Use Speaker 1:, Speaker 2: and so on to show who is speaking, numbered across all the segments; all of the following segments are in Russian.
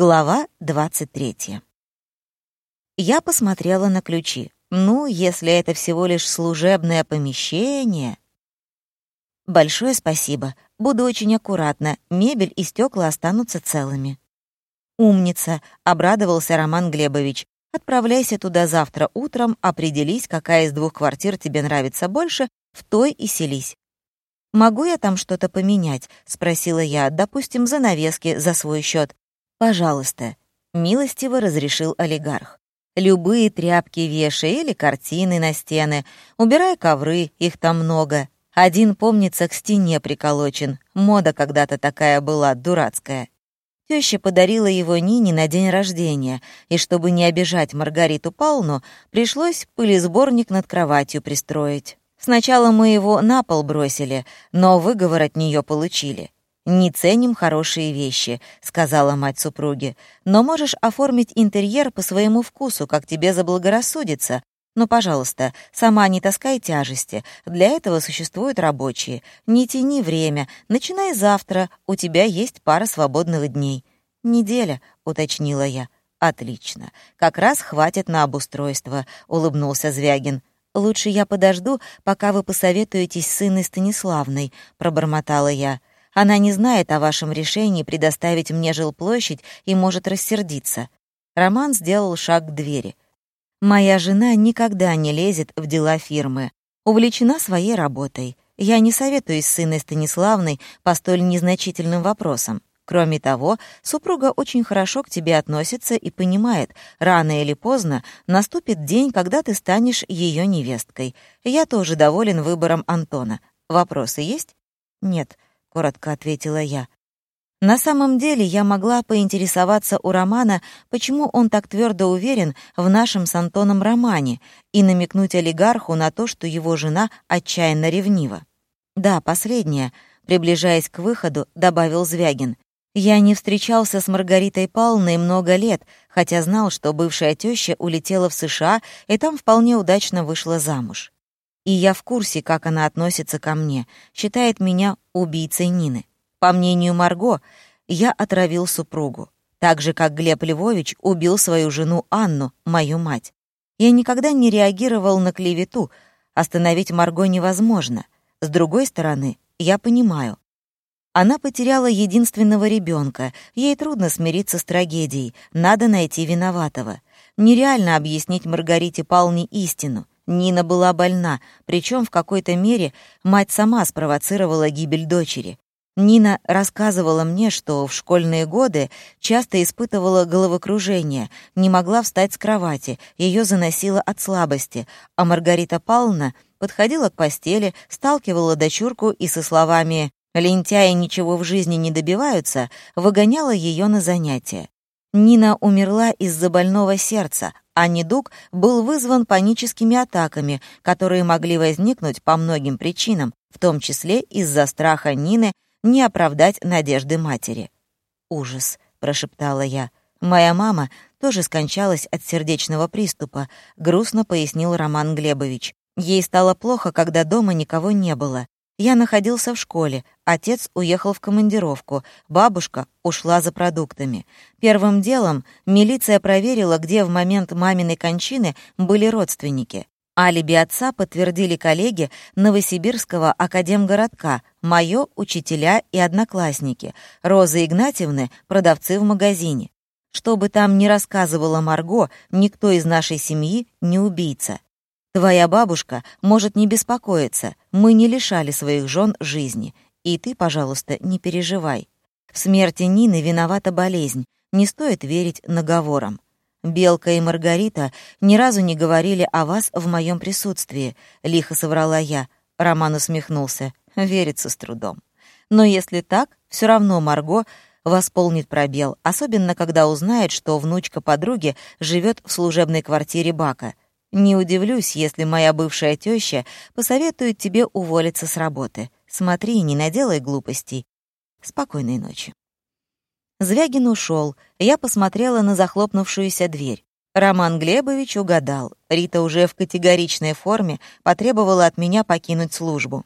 Speaker 1: Глава 23. Я посмотрела на ключи. Ну, если это всего лишь служебное помещение... Большое спасибо. Буду очень аккуратна. Мебель и стекла останутся целыми. Умница, обрадовался Роман Глебович. Отправляйся туда завтра утром, определись, какая из двух квартир тебе нравится больше, в той и селись. «Могу я там что-то поменять?» — спросила я. «Допустим, занавески за свой счет. «Пожалуйста», — милостиво разрешил олигарх. «Любые тряпки вешай или картины на стены. Убирай ковры, их там много. Один, помнится, к стене приколочен. Мода когда-то такая была, дурацкая». Теща подарила его Нине на день рождения, и чтобы не обижать Маргариту Павловну, пришлось пылесборник над кроватью пристроить. Сначала мы его на пол бросили, но выговор от нее получили. «Не ценим хорошие вещи», — сказала мать супруги. «Но можешь оформить интерьер по своему вкусу, как тебе заблагорассудится. Но, пожалуйста, сама не таскай тяжести. Для этого существуют рабочие. Не тяни время. Начинай завтра. У тебя есть пара свободных дней». «Неделя», — уточнила я. «Отлично. Как раз хватит на обустройство», — улыбнулся Звягин. «Лучше я подожду, пока вы посоветуетесь с сыной Станиславной», — пробормотала я. Она не знает о вашем решении предоставить мне жилплощадь и может рассердиться». Роман сделал шаг к двери. «Моя жена никогда не лезет в дела фирмы. Увлечена своей работой. Я не советуюсь с сыной Станиславной по столь незначительным вопросам. Кроме того, супруга очень хорошо к тебе относится и понимает, рано или поздно наступит день, когда ты станешь ее невесткой. Я тоже доволен выбором Антона. Вопросы есть? Нет. — коротко ответила я. На самом деле я могла поинтересоваться у Романа, почему он так твердо уверен в нашем с Антоном романе, и намекнуть олигарху на то, что его жена отчаянно ревнива. «Да, последнее», — приближаясь к выходу, добавил Звягин. «Я не встречался с Маргаритой Павловной много лет, хотя знал, что бывшая теща улетела в США и там вполне удачно вышла замуж и я в курсе, как она относится ко мне, считает меня убийцей Нины. По мнению Марго, я отравил супругу, так же, как Глеб Львович убил свою жену Анну, мою мать. Я никогда не реагировал на клевету, остановить Марго невозможно. С другой стороны, я понимаю. Она потеряла единственного ребенка, ей трудно смириться с трагедией, надо найти виноватого. Нереально объяснить Маргарите Палне истину — Нина была больна, причем в какой-то мере мать сама спровоцировала гибель дочери. Нина рассказывала мне, что в школьные годы часто испытывала головокружение, не могла встать с кровати, ее заносило от слабости, а Маргарита Павловна подходила к постели, сталкивала дочурку и со словами «лентяи ничего в жизни не добиваются» выгоняла ее на занятия. Нина умерла из-за больного сердца, а недуг был вызван паническими атаками, которые могли возникнуть по многим причинам, в том числе из-за страха Нины не оправдать надежды матери. «Ужас», — прошептала я. «Моя мама тоже скончалась от сердечного приступа», — грустно пояснил Роман Глебович. «Ей стало плохо, когда дома никого не было. Я находился в школе, отец уехал в командировку, бабушка ушла за продуктами. Первым делом милиция проверила, где в момент маминой кончины были родственники. Алиби отца подтвердили коллеги Новосибирского академгородка, моё учителя и одноклассники, Роза Игнатьевны, продавцы в магазине. Что бы там ни рассказывала Марго, никто из нашей семьи не убийца. Твоя бабушка может не беспокоиться, мы не лишали своих жен жизни. И ты, пожалуйста, не переживай. В смерти Нины виновата болезнь, не стоит верить наговорам. Белка и Маргарита ни разу не говорили о вас в моем присутствии, лихо соврала я. Роман усмехнулся. Верится с трудом. Но если так, все равно Марго восполнит пробел, особенно когда узнает, что внучка подруги живет в служебной квартире Бака — не удивлюсь, если моя бывшая теща посоветует тебе уволиться с работы. Смотри, не наделай глупостей. Спокойной ночи. Звягин ушел. Я посмотрела на захлопнувшуюся дверь. Роман Глебович угадал. Рита уже в категоричной форме потребовала от меня покинуть службу.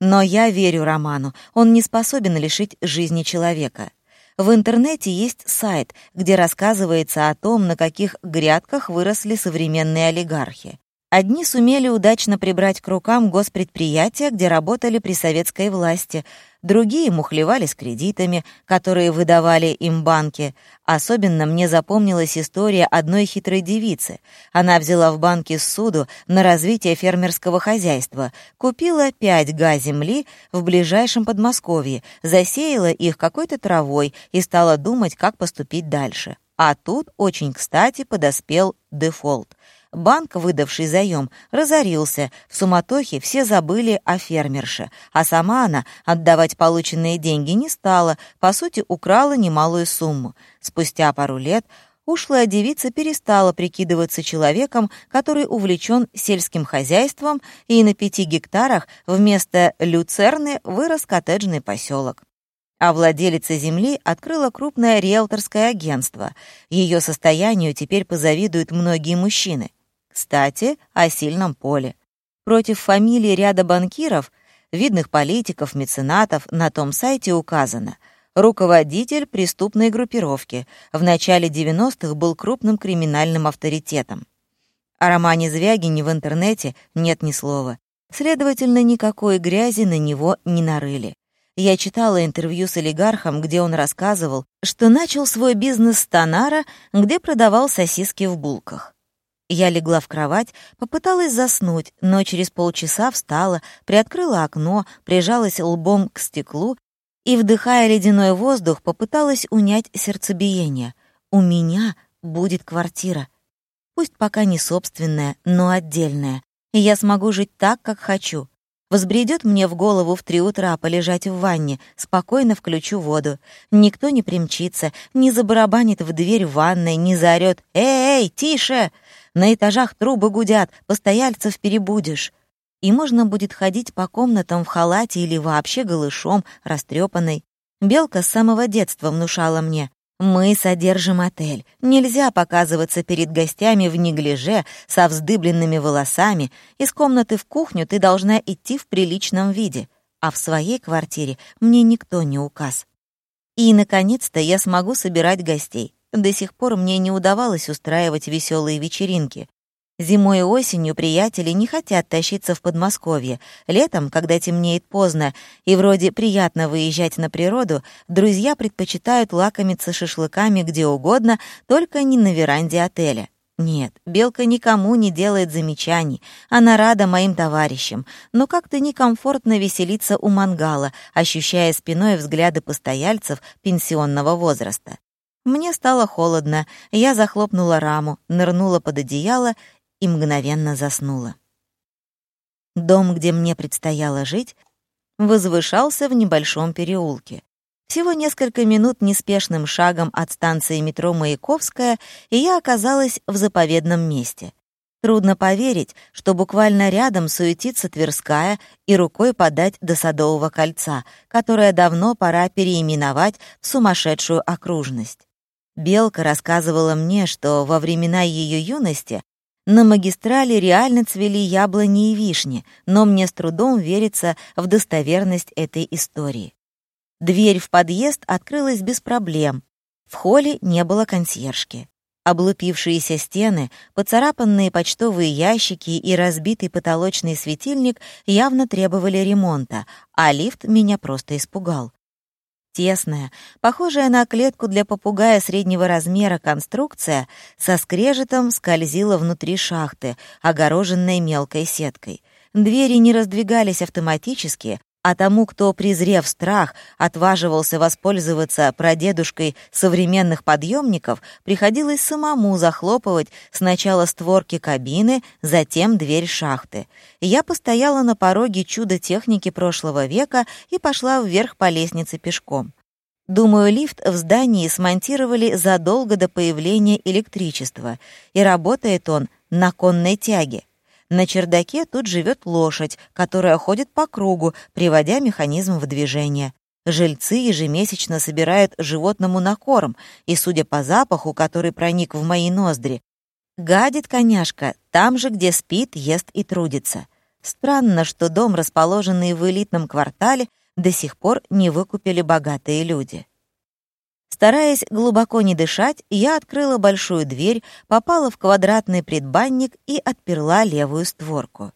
Speaker 1: Но я верю Роману. Он не способен лишить жизни человека. В интернете есть сайт, где рассказывается о том, на каких грядках выросли современные олигархи. Одни сумели удачно прибрать к рукам госпредприятия, где работали при советской власти, другие мухлевали с кредитами, которые выдавали им банки. Особенно мне запомнилась история одной хитрой девицы. Она взяла в банке суду на развитие фермерского хозяйства, купила пять га земли в ближайшем Подмосковье, засеяла их какой-то травой и стала думать, как поступить дальше. А тут очень кстати подоспел дефолт — Банк, выдавший заем, разорился. В суматохе все забыли о фермерше, а сама она отдавать полученные деньги не стала, по сути, украла немалую сумму. Спустя пару лет ушлая девица перестала прикидываться человеком, который увлечен сельским хозяйством, и на пяти гектарах вместо люцерны вырос коттеджный поселок а владелица земли открыла крупное риэлторское агентство. Ее состоянию теперь позавидуют многие мужчины. Кстати, о сильном поле. Против фамилии ряда банкиров, видных политиков, меценатов на том сайте указано руководитель преступной группировки, в начале 90-х был крупным криминальным авторитетом. О романе Звягине в интернете нет ни слова. Следовательно, никакой грязи на него не нарыли. Я читала интервью с олигархом, где он рассказывал, что начал свой бизнес с Тонара, где продавал сосиски в булках. Я легла в кровать, попыталась заснуть, но через полчаса встала, приоткрыла окно, прижалась лбом к стеклу и, вдыхая ледяной воздух, попыталась унять сердцебиение. У меня будет квартира. Пусть пока не собственная, но отдельная. И я смогу жить так, как хочу. Взбредет мне в голову в три утра полежать в ванне, спокойно включу воду. Никто не примчится, не забарабанит в дверь ванной, не заорёт «Эй, эй, тише!» На этажах трубы гудят, постояльцев перебудешь. И можно будет ходить по комнатам в халате или вообще голышом, растрепанной. Белка с самого детства внушала мне. «Мы содержим отель. Нельзя показываться перед гостями в неглиже, со вздыбленными волосами. Из комнаты в кухню ты должна идти в приличном виде. А в своей квартире мне никто не указ. И, наконец-то, я смогу собирать гостей. До сих пор мне не удавалось устраивать веселые вечеринки. Зимой и осенью приятели не хотят тащиться в Подмосковье. Летом, когда темнеет поздно и вроде приятно выезжать на природу, друзья предпочитают лакомиться шашлыками где угодно, только не на веранде отеля. Нет, Белка никому не делает замечаний. Она рада моим товарищам, но как-то некомфортно веселиться у мангала, ощущая спиной взгляды постояльцев пенсионного возраста. Мне стало холодно, я захлопнула раму, нырнула под одеяло и мгновенно заснула. Дом, где мне предстояло жить, возвышался в небольшом переулке. Всего несколько минут неспешным шагом от станции метро Маяковская, и я оказалась в заповедном месте. Трудно поверить, что буквально рядом суетится Тверская и рукой подать до Садового кольца, которое давно пора переименовать в сумасшедшую окружность. Белка рассказывала мне, что во времена ее юности на магистрали реально цвели яблони и вишни, но мне с трудом верится в достоверность этой истории. Дверь в подъезд открылась без проблем. В холле не было консьержки. Облупившиеся стены, поцарапанные почтовые ящики и разбитый потолочный светильник явно требовали ремонта, а лифт меня просто испугал. Тесная, похожая на клетку для попугая среднего размера конструкция со скрежетом скользила внутри шахты, огороженной мелкой сеткой. Двери не раздвигались автоматически, а тому, кто, презрев страх, отваживался воспользоваться прадедушкой современных подъемников, приходилось самому захлопывать сначала створки кабины, затем дверь шахты. Я постояла на пороге чуда техники прошлого века и пошла вверх по лестнице пешком. Думаю, лифт в здании смонтировали задолго до появления электричества, и работает он на конной тяге. На чердаке тут живет лошадь, которая ходит по кругу, приводя механизм в движение. Жильцы ежемесячно собирают животному на корм, и, судя по запаху, который проник в мои ноздри, гадит коняшка там же, где спит, ест и трудится. Странно, что дом, расположенный в элитном квартале, до сих пор не выкупили богатые люди. Стараясь глубоко не дышать, я открыла большую дверь, попала в квадратный предбанник и отперла левую створку.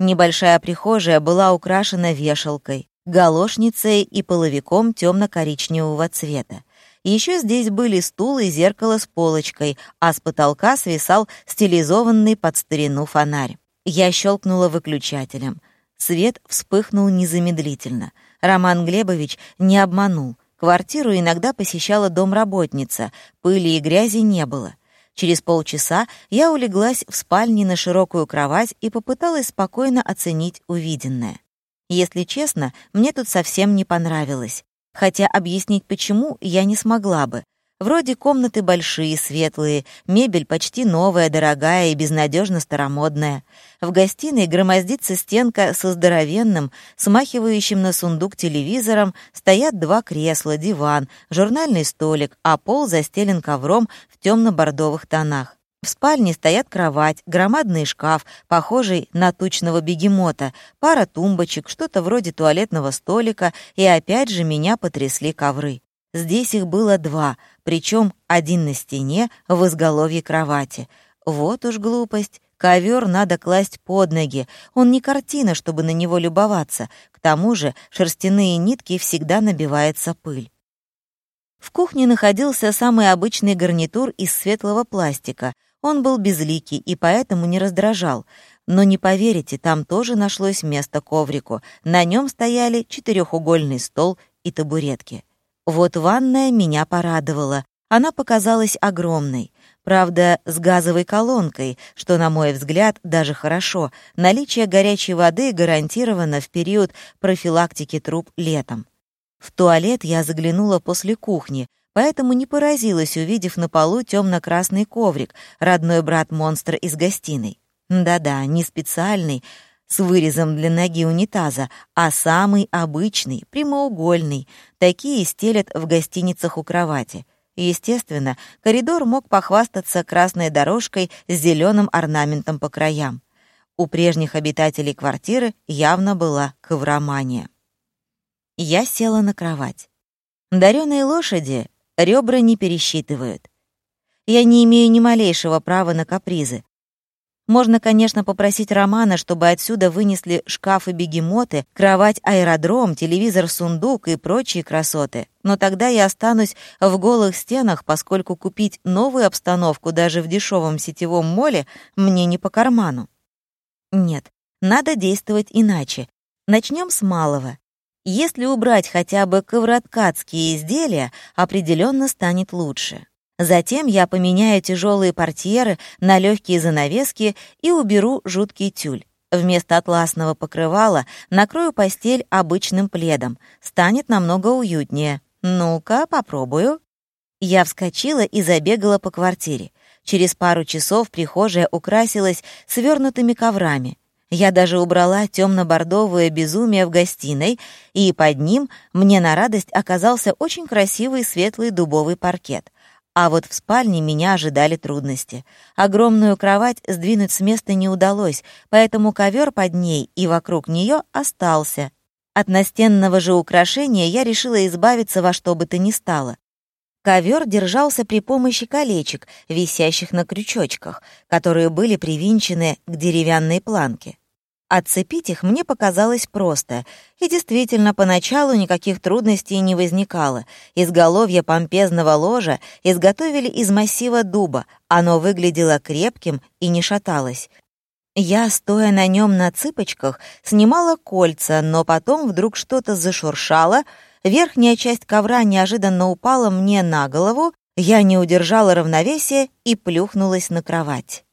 Speaker 1: Небольшая прихожая была украшена вешалкой, галошницей и половиком темно-коричневого цвета. Еще здесь были стул и зеркало с полочкой, а с потолка свисал стилизованный под старину фонарь. Я щелкнула выключателем. Свет вспыхнул незамедлительно. Роман Глебович не обманул. Квартиру иногда посещала домработница, пыли и грязи не было. Через полчаса я улеглась в спальне на широкую кровать и попыталась спокойно оценить увиденное. Если честно, мне тут совсем не понравилось. Хотя объяснить почему я не смогла бы. Вроде комнаты большие, светлые, мебель почти новая, дорогая и безнадежно старомодная. В гостиной громоздится стенка со здоровенным, смахивающим на сундук телевизором, стоят два кресла, диван, журнальный столик, а пол застелен ковром в темно-бордовых тонах. В спальне стоят кровать, громадный шкаф, похожий на тучного бегемота, пара тумбочек, что-то вроде туалетного столика, и опять же меня потрясли ковры. Здесь их было два, причем один на стене в изголовье кровати. Вот уж глупость. Ковер надо класть под ноги. Он не картина, чтобы на него любоваться. К тому же шерстяные нитки всегда набивается пыль. В кухне находился самый обычный гарнитур из светлого пластика. Он был безликий и поэтому не раздражал. Но не поверите, там тоже нашлось место коврику. На нем стояли четырехугольный стол и табуретки. Вот ванная меня порадовала. Она показалась огромной. Правда, с газовой колонкой, что, на мой взгляд, даже хорошо. Наличие горячей воды гарантировано в период профилактики труб летом. В туалет я заглянула после кухни, поэтому не поразилась, увидев на полу темно-красный коврик, родной брат-монстр из гостиной. Да-да, не специальный, с вырезом для ноги унитаза, а самый обычный, прямоугольный. Такие стелят в гостиницах у кровати. Естественно, коридор мог похвастаться красной дорожкой с зеленым орнаментом по краям. У прежних обитателей квартиры явно была ковромания. Я села на кровать. Дарёные лошади ребра не пересчитывают. Я не имею ни малейшего права на капризы. Можно, конечно, попросить Романа, чтобы отсюда вынесли шкафы-бегемоты, кровать-аэродром, телевизор-сундук и прочие красоты. Но тогда я останусь в голых стенах, поскольку купить новую обстановку даже в дешевом сетевом моле мне не по карману. Нет, надо действовать иначе. Начнем с малого. Если убрать хотя бы ковроткацкие изделия, определенно станет лучше. Затем я поменяю тяжелые портьеры на легкие занавески и уберу жуткий тюль. Вместо атласного покрывала накрою постель обычным пледом. Станет намного уютнее. Ну-ка, попробую. Я вскочила и забегала по квартире. Через пару часов прихожая украсилась свернутыми коврами. Я даже убрала темно-бордовое безумие в гостиной, и под ним мне на радость оказался очень красивый светлый дубовый паркет — а вот в спальне меня ожидали трудности. Огромную кровать сдвинуть с места не удалось, поэтому ковер под ней и вокруг нее остался. От настенного же украшения я решила избавиться во что бы то ни стало. Ковер держался при помощи колечек, висящих на крючочках, которые были привинчены к деревянной планке. Отцепить их мне показалось просто, и действительно, поначалу никаких трудностей не возникало. Изголовье помпезного ложа изготовили из массива дуба, оно выглядело крепким и не шаталось. Я, стоя на нем на цыпочках, снимала кольца, но потом вдруг что-то зашуршало, верхняя часть ковра неожиданно упала мне на голову, я не удержала равновесия и плюхнулась на кровать.